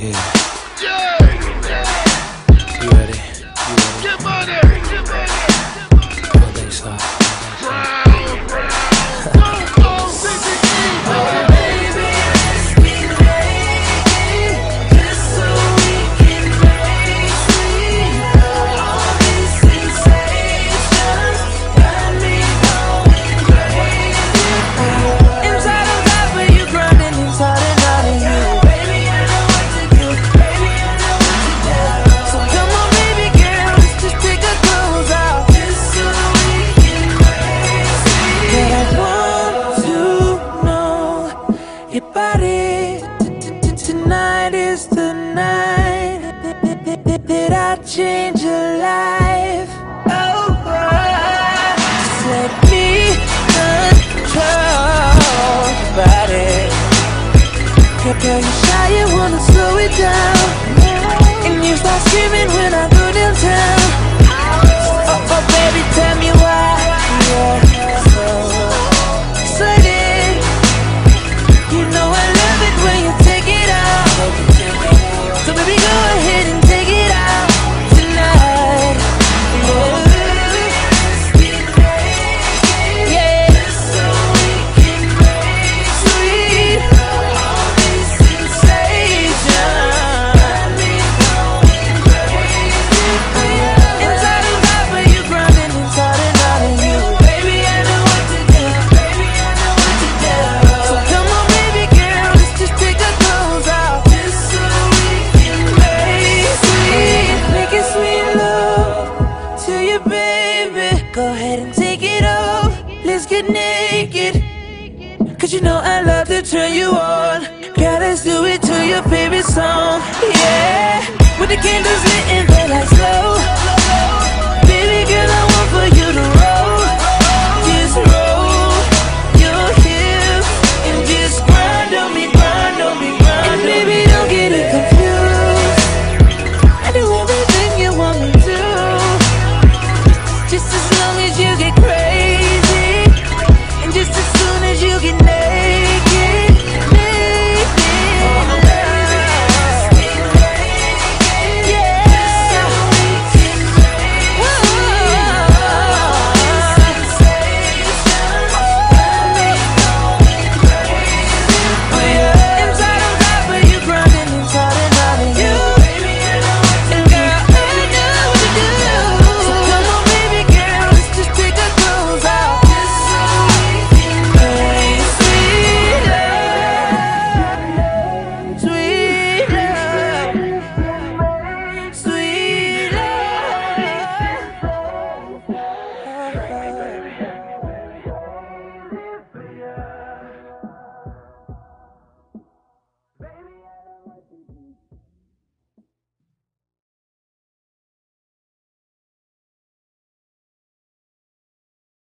Yeah. yeah. nobody. Tonight is the night that I change. Let's get naked. Cause you know I love to turn you on. girl. let's do it to your favorite song. Yeah. With the candles lit and the lights low.